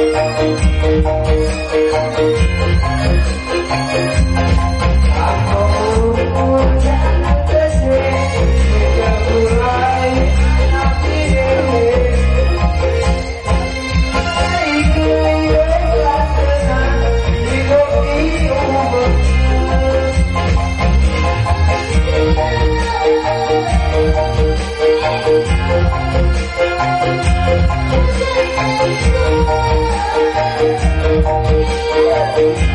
啊。Bye.